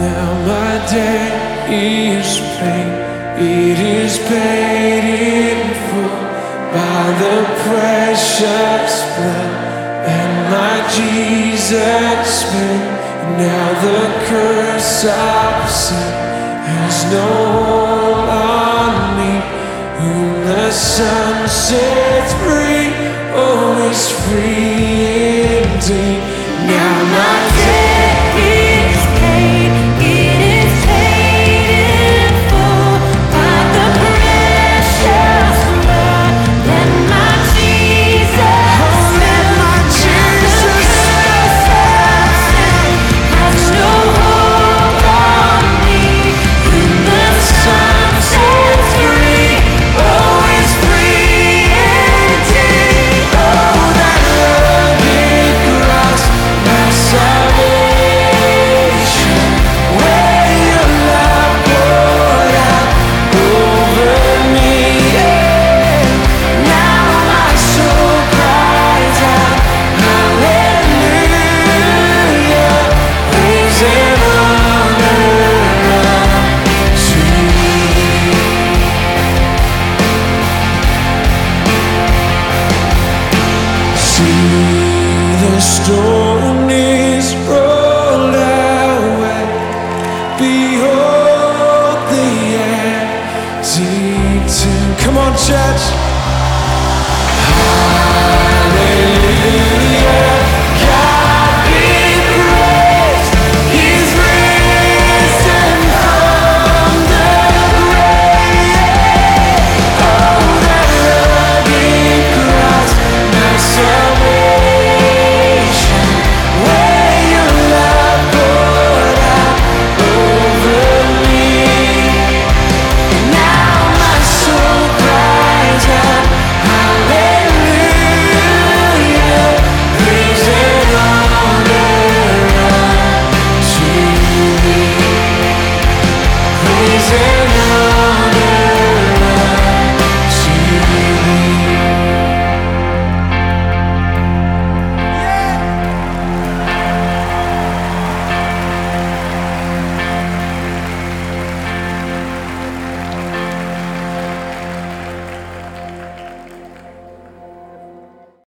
Now my day is pain, it is paid in full by the precious blood and my Jesus pain. Now the curse of sin has no hold on me. Whom the Son sets